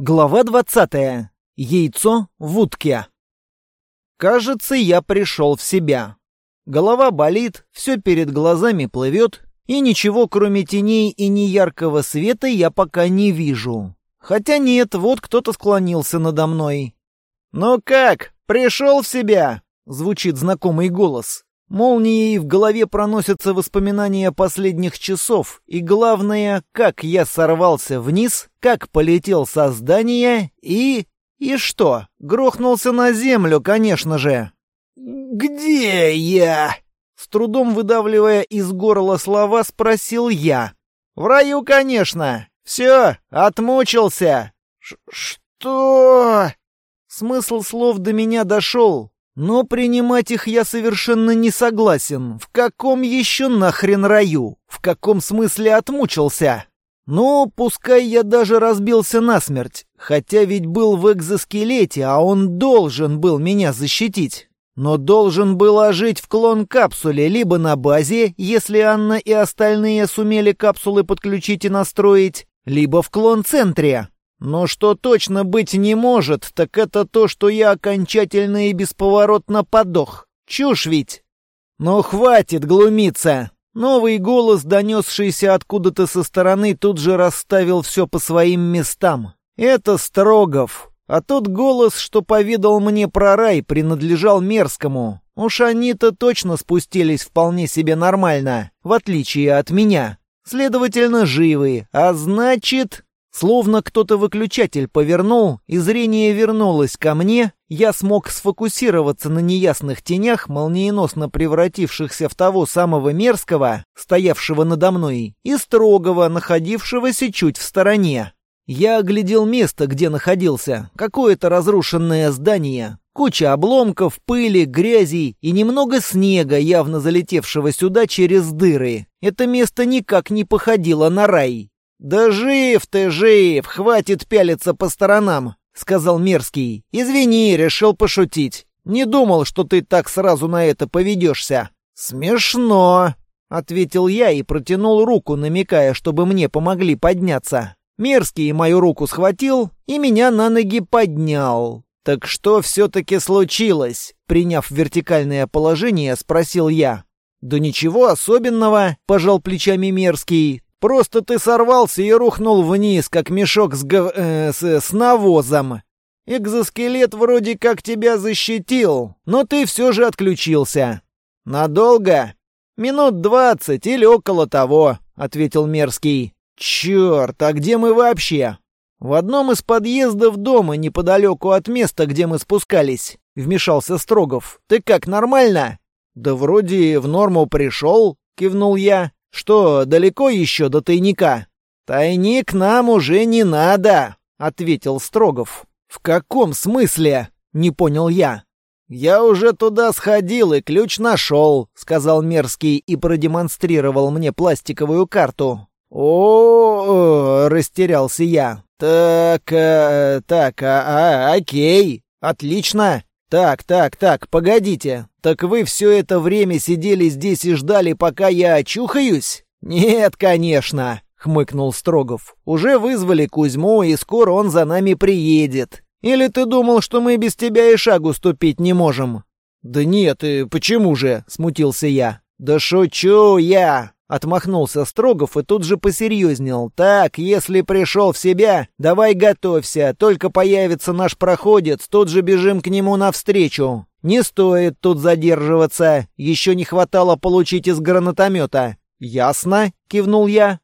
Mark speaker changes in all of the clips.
Speaker 1: Глава 20. Яйцо в утке. Кажется, я пришел в себя. Голова болит, все перед глазами плывет, и ничего, кроме теней и неяркого света, я пока не вижу. Хотя нет, вот кто-то склонился надо мной. «Ну как, пришел в себя?» — звучит знакомый голос. Молнией в голове проносятся воспоминания последних часов, и главное, как я сорвался вниз, как полетел со здания и... И что? Грохнулся на землю, конечно же. «Где я?» С трудом выдавливая из горла слова, спросил я. «В раю, конечно. Все, отмучился». Ш «Что?» Смысл слов до меня дошел, но принимать их я совершенно не согласен. В каком еще нахрен раю? В каком смысле отмучился? Ну, пускай я даже разбился насмерть. Хотя ведь был в экзоскелете, а он должен был меня защитить. Но должен был ожить в клон-капсуле, либо на базе, если Анна и остальные сумели капсулы подключить и настроить, либо в клон-центре. Но что точно быть не может, так это то, что я окончательно и бесповоротно подох. Чушь ведь! Но хватит глумиться! Новый голос, донесшийся откуда-то со стороны, тут же расставил все по своим местам. Это Строгов. А тот голос, что поведал мне про рай, принадлежал Мерзкому. Уж они-то точно спустились вполне себе нормально, в отличие от меня. Следовательно, живы. А значит... Словно кто-то выключатель повернул, и зрение вернулось ко мне, я смог сфокусироваться на неясных тенях, молниеносно превратившихся в того самого мерзкого, стоявшего надо мной, и строгого, находившегося чуть в стороне. Я оглядел место, где находился, какое-то разрушенное здание, куча обломков, пыли, грязи и немного снега, явно залетевшего сюда через дыры. Это место никак не походило на рай. «Да жив ты, жив! Хватит пялиться по сторонам!» — сказал Мерзкий. «Извини, решил пошутить. Не думал, что ты так сразу на это поведешься». «Смешно!» — ответил я и протянул руку, намекая, чтобы мне помогли подняться. Мерзкий мою руку схватил и меня на ноги поднял. «Так что все-таки случилось?» Приняв вертикальное положение, спросил я. «Да ничего особенного», — пожал плечами Мерзкий. Просто ты сорвался и рухнул вниз, как мешок с, гов... э, с, с навозом. Экзоскелет вроде как тебя защитил, но ты все же отключился. Надолго? Минут двадцать или около того, ответил Мерзкий. Черт, а где мы вообще? В одном из подъездов дома, неподалеку от места, где мы спускались, вмешался Строгов. Ты как, нормально? Да вроде в норму пришел, кивнул я. «Что, далеко еще до тайника?» «Тайник нам уже не надо», — ответил Строгов. «В каком смысле?» — не понял я. «Я уже туда сходил и ключ нашел», — сказал Мерзкий и продемонстрировал мне пластиковую карту. О, -о, -о растерялся я. Так, э, так, а, а, окей, отлично. Так, так, так, погодите. «Так вы все это время сидели здесь и ждали, пока я очухаюсь?» «Нет, конечно», — хмыкнул Строгов. «Уже вызвали Кузьму, и скоро он за нами приедет. Или ты думал, что мы без тебя и шагу ступить не можем?» «Да нет, и почему же?» — смутился я. «Да шучу я!» — отмахнулся Строгов и тут же посерьезнел. «Так, если пришел в себя, давай готовься. Только появится наш проходец, тут же бежим к нему навстречу. «Не стоит тут задерживаться. Еще не хватало получить из гранатомета». «Ясно?» — кивнул я.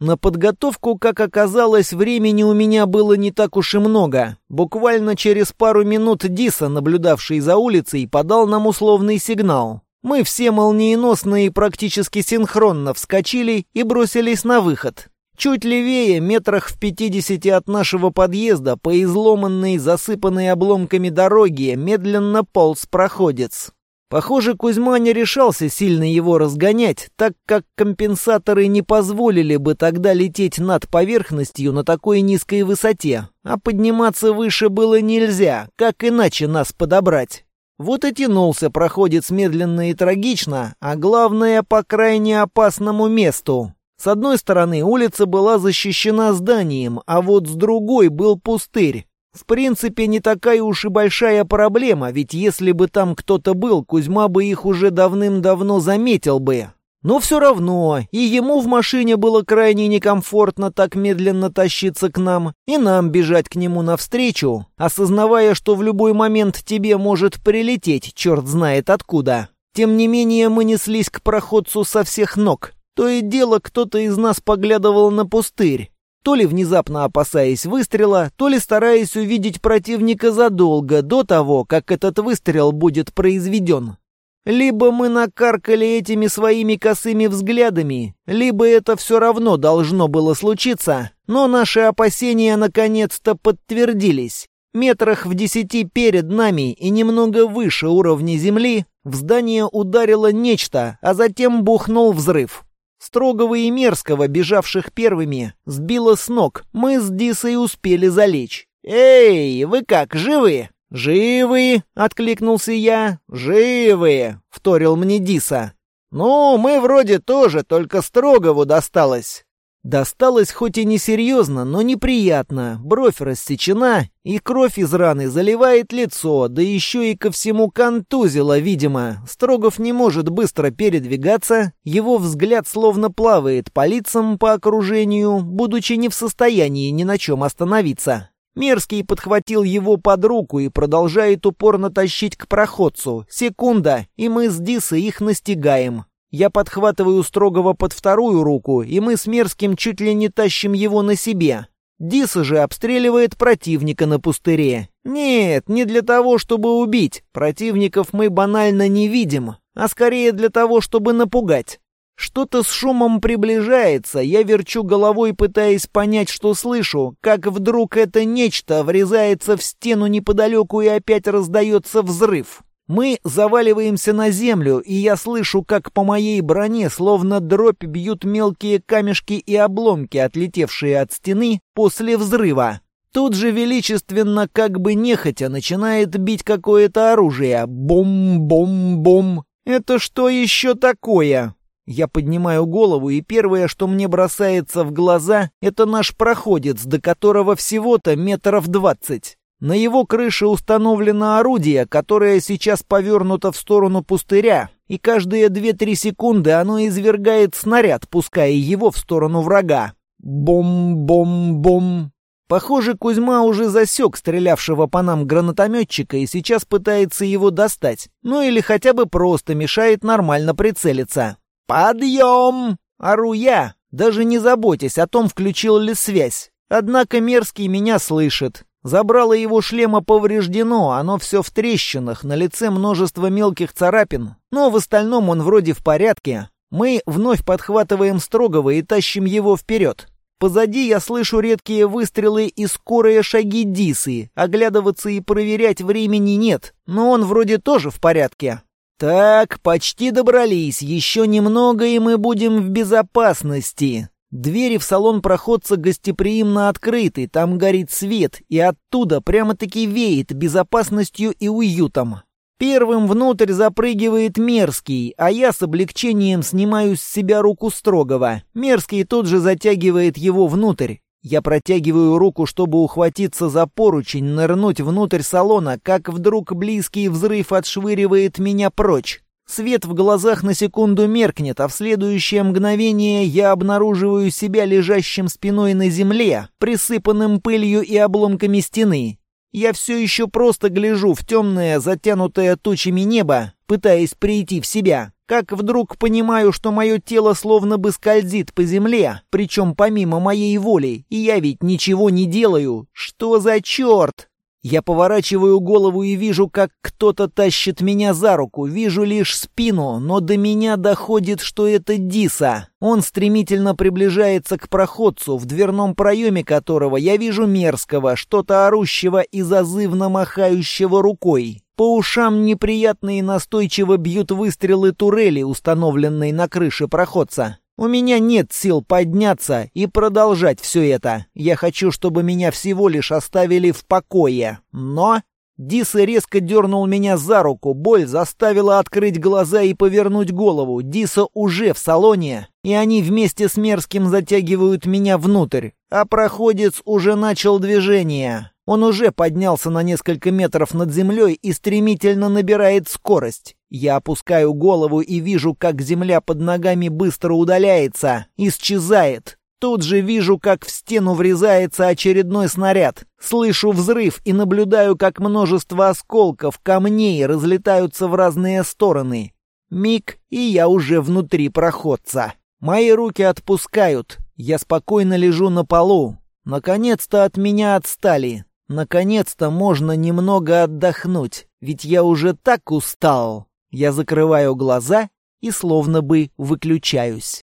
Speaker 1: На подготовку, как оказалось, времени у меня было не так уж и много. Буквально через пару минут Диса, наблюдавший за улицей, подал нам условный сигнал. Мы все молниеносно и практически синхронно вскочили и бросились на выход. Чуть левее, метрах в пятидесяти от нашего подъезда, по изломанной, засыпанной обломками дороге, медленно полз проходец. Похоже, Кузьма не решался сильно его разгонять, так как компенсаторы не позволили бы тогда лететь над поверхностью на такой низкой высоте, а подниматься выше было нельзя, как иначе нас подобрать. Вот и тянулся проходец медленно и трагично, а главное, по крайне опасному месту. С одной стороны улица была защищена зданием, а вот с другой был пустырь. В принципе, не такая уж и большая проблема, ведь если бы там кто-то был, Кузьма бы их уже давным-давно заметил бы. Но все равно, и ему в машине было крайне некомфортно так медленно тащиться к нам, и нам бежать к нему навстречу, осознавая, что в любой момент тебе может прилететь, черт знает откуда. Тем не менее, мы неслись к проходцу со всех ног. То и дело, кто-то из нас поглядывал на пустырь. То ли внезапно опасаясь выстрела, то ли стараясь увидеть противника задолго до того, как этот выстрел будет произведен. Либо мы накаркали этими своими косыми взглядами, либо это все равно должно было случиться, но наши опасения наконец-то подтвердились. Метрах в десяти перед нами и немного выше уровня земли в здание ударило нечто, а затем бухнул взрыв. Строгого и Мерзкого, бежавших первыми, сбило с ног. Мы с Дисой успели залечь. «Эй, вы как, живы?» «Живы!» — откликнулся я. «Живы!» — вторил мне Диса. «Ну, мы вроде тоже, только Строгову досталось». Досталось хоть и несерьезно, но неприятно. Бровь рассечена, и кровь из раны заливает лицо, да еще и ко всему контузило, видимо. Строгов не может быстро передвигаться, его взгляд словно плавает по лицам, по окружению, будучи не в состоянии ни на чем остановиться. Мерзкий подхватил его под руку и продолжает упорно тащить к проходцу. Секунда, и мы с Дисой их настигаем. Я подхватываю строгого под вторую руку, и мы с Мерзким чуть ли не тащим его на себе. Диса же обстреливает противника на пустыре. Нет, не для того, чтобы убить. Противников мы банально не видим, а скорее для того, чтобы напугать. Что-то с шумом приближается, я верчу головой, пытаясь понять, что слышу, как вдруг это нечто врезается в стену неподалеку и опять раздается взрыв. Мы заваливаемся на землю, и я слышу, как по моей броне словно дробь бьют мелкие камешки и обломки, отлетевшие от стены после взрыва. Тут же величественно, как бы нехотя, начинает бить какое-то оружие. Бум-бум-бум. Это что еще такое? Я поднимаю голову, и первое, что мне бросается в глаза, это наш проходец, до которого всего-то метров двадцать. На его крыше установлено орудие, которое сейчас повернуто в сторону пустыря, и каждые две-три секунды оно извергает снаряд, пуская его в сторону врага. Бом-бом-бом. Похоже, Кузьма уже засек стрелявшего по нам гранатометчика и сейчас пытается его достать. Ну или хотя бы просто мешает нормально прицелиться. «Подъем!» — ору я, даже не заботясь о том, включил ли связь. Однако Мерзкий меня слышит. Забрало его шлема повреждено, оно все в трещинах, на лице множество мелких царапин, но в остальном он вроде в порядке. Мы вновь подхватываем Строгова и тащим его вперед. Позади я слышу редкие выстрелы и скорые шаги Дисы. Оглядываться и проверять времени нет, но он вроде тоже в порядке. «Так, почти добрались. Еще немного, и мы будем в безопасности». Двери в салон проходца гостеприимно открыты, там горит свет, и оттуда прямо-таки веет безопасностью и уютом. Первым внутрь запрыгивает Мерзкий, а я с облегчением снимаю с себя руку Строгова. Мерзкий тут же затягивает его внутрь. Я протягиваю руку, чтобы ухватиться за поручень, нырнуть внутрь салона, как вдруг близкий взрыв отшвыривает меня прочь. Свет в глазах на секунду меркнет, а в следующее мгновение я обнаруживаю себя лежащим спиной на земле, присыпанным пылью и обломками стены. Я все еще просто гляжу в темное, затянутое тучами небо, пытаясь прийти в себя как вдруг понимаю, что мое тело словно бы скользит по земле, причем помимо моей воли, и я ведь ничего не делаю. Что за черт? Я поворачиваю голову и вижу, как кто-то тащит меня за руку. Вижу лишь спину, но до меня доходит, что это Диса. Он стремительно приближается к проходцу, в дверном проеме которого я вижу мерзкого, что-то орущего и зазывно махающего рукой. По ушам неприятно и настойчиво бьют выстрелы турели, установленной на крыше проходца. У меня нет сил подняться и продолжать все это. Я хочу, чтобы меня всего лишь оставили в покое. Но Диса резко дернул меня за руку, боль заставила открыть глаза и повернуть голову. Диса уже в салоне, и они вместе с Мерзким затягивают меня внутрь, а проходец уже начал движение. Он уже поднялся на несколько метров над землей и стремительно набирает скорость. Я опускаю голову и вижу, как земля под ногами быстро удаляется, исчезает. Тут же вижу, как в стену врезается очередной снаряд. Слышу взрыв и наблюдаю, как множество осколков, камней разлетаются в разные стороны. Миг, и я уже внутри проходца. Мои руки отпускают. Я спокойно лежу на полу. Наконец-то от меня отстали. Наконец-то можно немного отдохнуть, ведь я уже так устал. Я закрываю глаза и словно бы выключаюсь.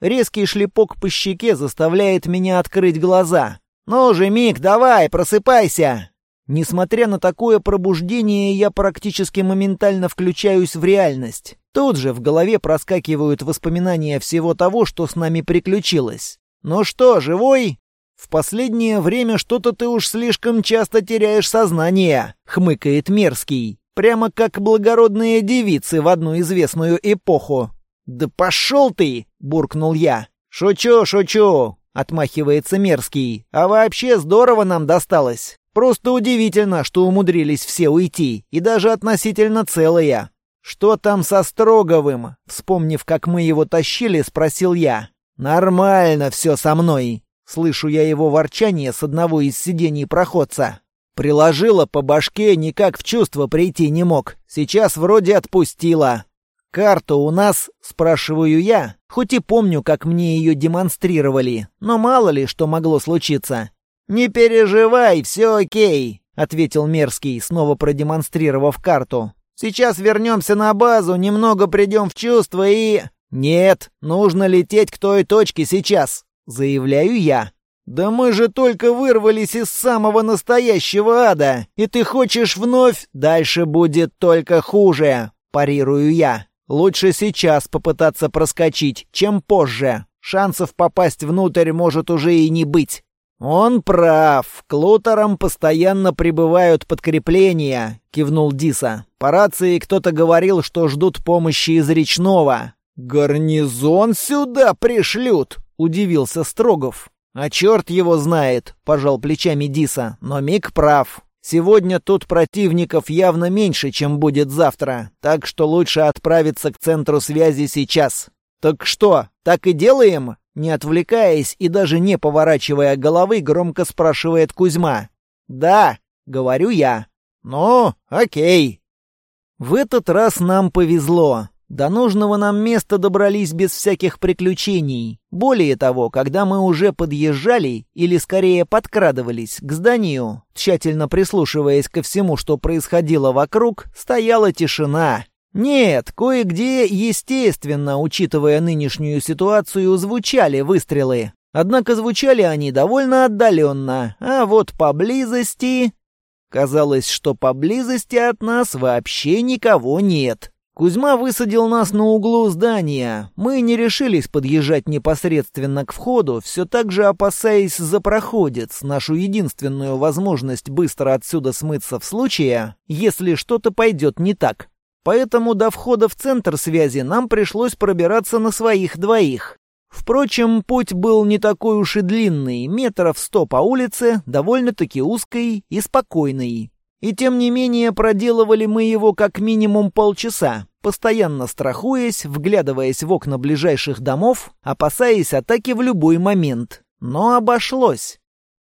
Speaker 1: Резкий шлепок по щеке заставляет меня открыть глаза. «Ну же, Мик, давай, просыпайся!» Несмотря на такое пробуждение, я практически моментально включаюсь в реальность. Тут же в голове проскакивают воспоминания всего того, что с нами приключилось. «Ну что, живой?» «В последнее время что-то ты уж слишком часто теряешь сознание», — хмыкает Мерзкий. «Прямо как благородные девицы в одну известную эпоху. «Да пошел ты!» — буркнул я. «Шучу, шучу!» — отмахивается Мерзкий. «А вообще здорово нам досталось. Просто удивительно, что умудрились все уйти, и даже относительно целые. Что там со Строговым?» Вспомнив, как мы его тащили, спросил я. «Нормально все со мной!» Слышу я его ворчание с одного из сидений проходца. Приложила по башке, никак в чувство прийти не мог. Сейчас вроде отпустила. «Карту у нас?» — спрашиваю я, хоть и помню, как мне ее демонстрировали, но мало ли что могло случиться. «Не переживай, все окей», — ответил Мерзкий, снова продемонстрировав карту. «Сейчас вернемся на базу, немного придем в чувство и...» «Нет, нужно лететь к той точке сейчас», — заявляю я. «Да мы же только вырвались из самого настоящего ада, и ты хочешь вновь? Дальше будет только хуже», — парирую я. Лучше сейчас попытаться проскочить, чем позже. Шансов попасть внутрь может уже и не быть. Он прав. К лутерам постоянно прибывают подкрепления, кивнул Диса. По рации кто-то говорил, что ждут помощи из речного. Гарнизон сюда пришлют, удивился Строгов. А черт его знает, пожал плечами Диса, но Мик прав. Сегодня тут противников явно меньше, чем будет завтра, так что лучше отправиться к центру связи сейчас. Так что, так и делаем? Не отвлекаясь и даже не поворачивая головы, громко спрашивает Кузьма. «Да», — говорю я. «Ну, окей». В этот раз нам повезло. До нужного нам места добрались без всяких приключений. Более того, когда мы уже подъезжали, или скорее подкрадывались к зданию, тщательно прислушиваясь ко всему, что происходило вокруг, стояла тишина. Нет, кое-где, естественно, учитывая нынешнюю ситуацию, звучали выстрелы. Однако звучали они довольно отдаленно, а вот поблизости... Казалось, что поблизости от нас вообще никого нет. Кузьма высадил нас на углу здания. Мы не решились подъезжать непосредственно к входу, все так же опасаясь за проходец, нашу единственную возможность быстро отсюда смыться в случае, если что-то пойдет не так. Поэтому до входа в центр связи нам пришлось пробираться на своих двоих. Впрочем, путь был не такой уж и длинный, метров сто по улице, довольно-таки узкой и спокойной. И тем не менее проделывали мы его как минимум полчаса, постоянно страхуясь, вглядываясь в окна ближайших домов, опасаясь атаки в любой момент. Но обошлось.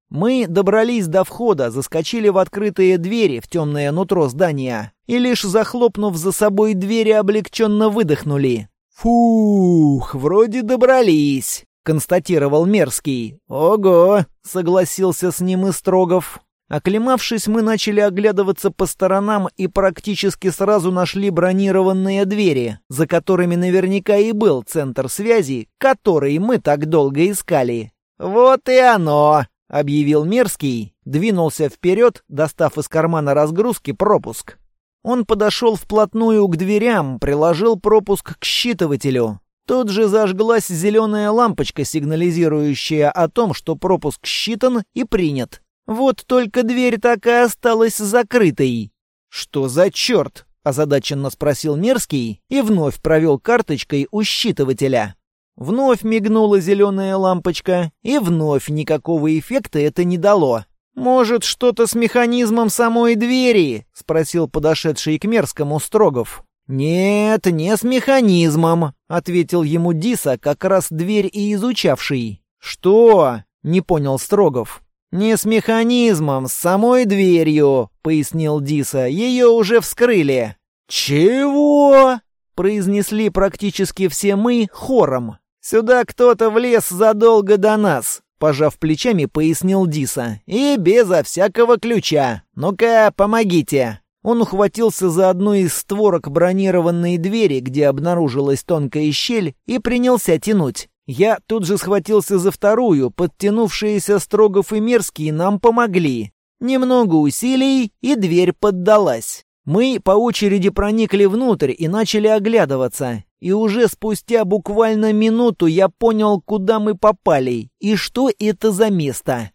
Speaker 1: Мы добрались до входа, заскочили в открытые двери в темное нутро здания и лишь захлопнув за собой двери, облегченно выдохнули. «Фух, вроде добрались», — констатировал Мерзкий. «Ого», — согласился с ним и Строгов. Оклемавшись, мы начали оглядываться по сторонам и практически сразу нашли бронированные двери, за которыми наверняка и был центр связи, который мы так долго искали. «Вот и оно!» — объявил Мерзкий, двинулся вперед, достав из кармана разгрузки пропуск. Он подошел вплотную к дверям, приложил пропуск к считывателю. Тут же зажглась зеленая лампочка, сигнализирующая о том, что пропуск считан и принят. Вот только дверь так и осталась закрытой. «Что за черт?» — озадаченно спросил Мерзкий и вновь провел карточкой у считывателя. Вновь мигнула зеленая лампочка, и вновь никакого эффекта это не дало. «Может, что-то с механизмом самой двери?» — спросил подошедший к Мерзкому Строгов. «Нет, не с механизмом», — ответил ему Диса, как раз дверь и изучавший. «Что?» — не понял Строгов. «Не с механизмом, с самой дверью», — пояснил Диса. «Ее уже вскрыли». «Чего?» — произнесли практически все мы хором. «Сюда кто-то влез задолго до нас», — пожав плечами, пояснил Диса. «И безо всякого ключа. Ну-ка, помогите». Он ухватился за одну из створок бронированной двери, где обнаружилась тонкая щель, и принялся тянуть. Я тут же схватился за вторую, подтянувшиеся Строгов и Мерзкий нам помогли. Немного усилий, и дверь поддалась. Мы по очереди проникли внутрь и начали оглядываться. И уже спустя буквально минуту я понял, куда мы попали и что это за место.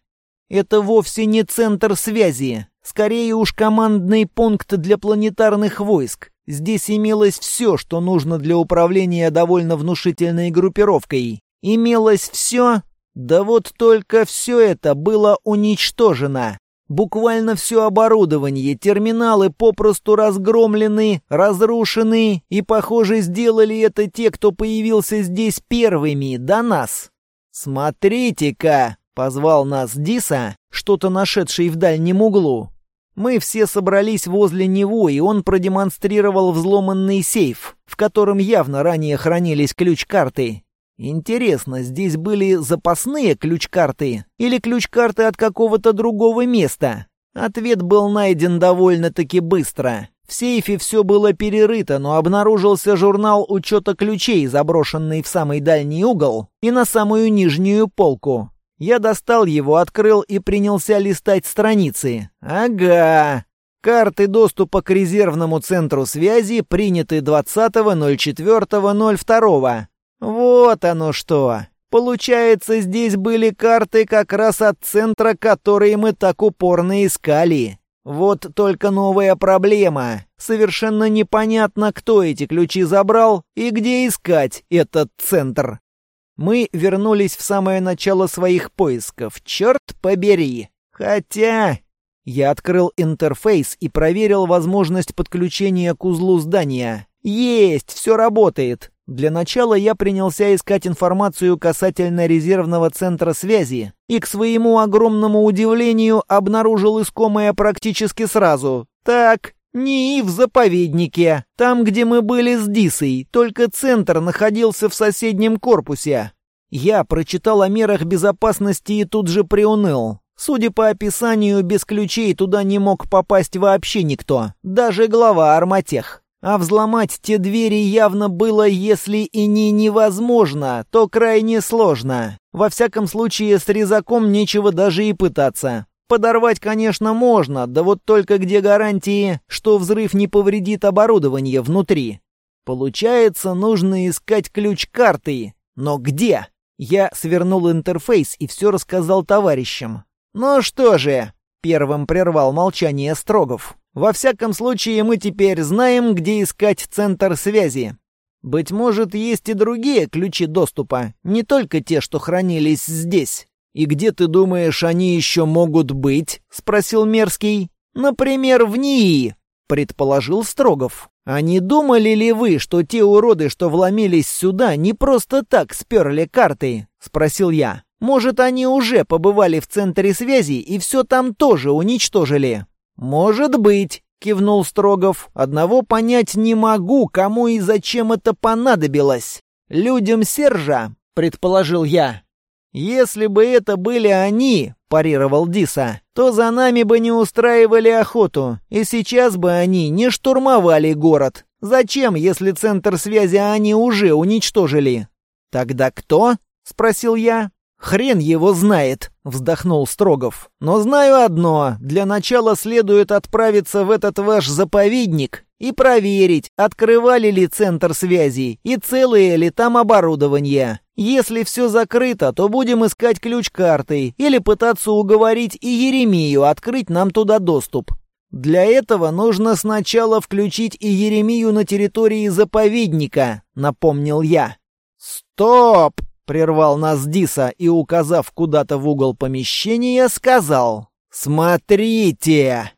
Speaker 1: Это вовсе не центр связи, скорее уж командный пункт для планетарных войск. Здесь имелось все, что нужно для управления довольно внушительной группировкой. Имелось все, да вот только все это было уничтожено. Буквально все оборудование, терминалы попросту разгромлены, разрушены, и, похоже, сделали это те, кто появился здесь первыми, до нас. «Смотрите-ка!» — позвал нас Диса, что-то нашедший в дальнем углу. Мы все собрались возле него, и он продемонстрировал взломанный сейф, в котором явно ранее хранились ключ-карты. Интересно, здесь были запасные ключ-карты или ключ-карты от какого-то другого места? Ответ был найден довольно-таки быстро. В сейфе все было перерыто, но обнаружился журнал учета ключей, заброшенный в самый дальний угол и на самую нижнюю полку. Я достал его, открыл и принялся листать страницы. Ага. Карты доступа к резервному центру связи приняты 20.04.02. Вот оно что. Получается, здесь были карты как раз от центра, которые мы так упорно искали. Вот только новая проблема. Совершенно непонятно, кто эти ключи забрал и где искать этот центр. Мы вернулись в самое начало своих поисков. Черт побери. Хотя... Я открыл интерфейс и проверил возможность подключения к узлу здания. Есть, все работает. Для начала я принялся искать информацию касательно резервного центра связи и, к своему огромному удивлению, обнаружил искомое практически сразу. Так, не в заповеднике, там, где мы были с Дисой, только центр находился в соседнем корпусе. Я прочитал о мерах безопасности и тут же приуныл. Судя по описанию, без ключей туда не мог попасть вообще никто, даже глава Арматех. А взломать те двери явно было, если и не невозможно, то крайне сложно. Во всяком случае, с резаком нечего даже и пытаться. Подорвать, конечно, можно, да вот только где гарантии, что взрыв не повредит оборудование внутри? Получается, нужно искать ключ карты. Но где? Я свернул интерфейс и все рассказал товарищам. «Ну что же?» — первым прервал молчание Строгов. Во всяком случае, мы теперь знаем, где искать центр связи. Быть может, есть и другие ключи доступа, не только те, что хранились здесь. «И где, ты думаешь, они еще могут быть?» — спросил Мерзкий. «Например, в НИИ», — предположил Строгов. «А не думали ли вы, что те уроды, что вломились сюда, не просто так сперли карты?» — спросил я. «Может, они уже побывали в центре связи и все там тоже уничтожили?» «Может быть», — кивнул Строгов. «Одного понять не могу, кому и зачем это понадобилось. Людям Сержа», — предположил я. «Если бы это были они», — парировал Диса, «то за нами бы не устраивали охоту, и сейчас бы они не штурмовали город. Зачем, если центр связи они уже уничтожили?» «Тогда кто?» — спросил я. «Хрен его знает», — вздохнул Строгов. «Но знаю одно. Для начала следует отправиться в этот ваш заповедник и проверить, открывали ли центр связи и целое ли там оборудование. Если все закрыто, то будем искать ключ картой или пытаться уговорить и Еремию открыть нам туда доступ. Для этого нужно сначала включить и Еремию на территории заповедника, напомнил я. Стоп! Прервал нас Диса и, указав куда-то в угол помещения, сказал: "Смотрите!"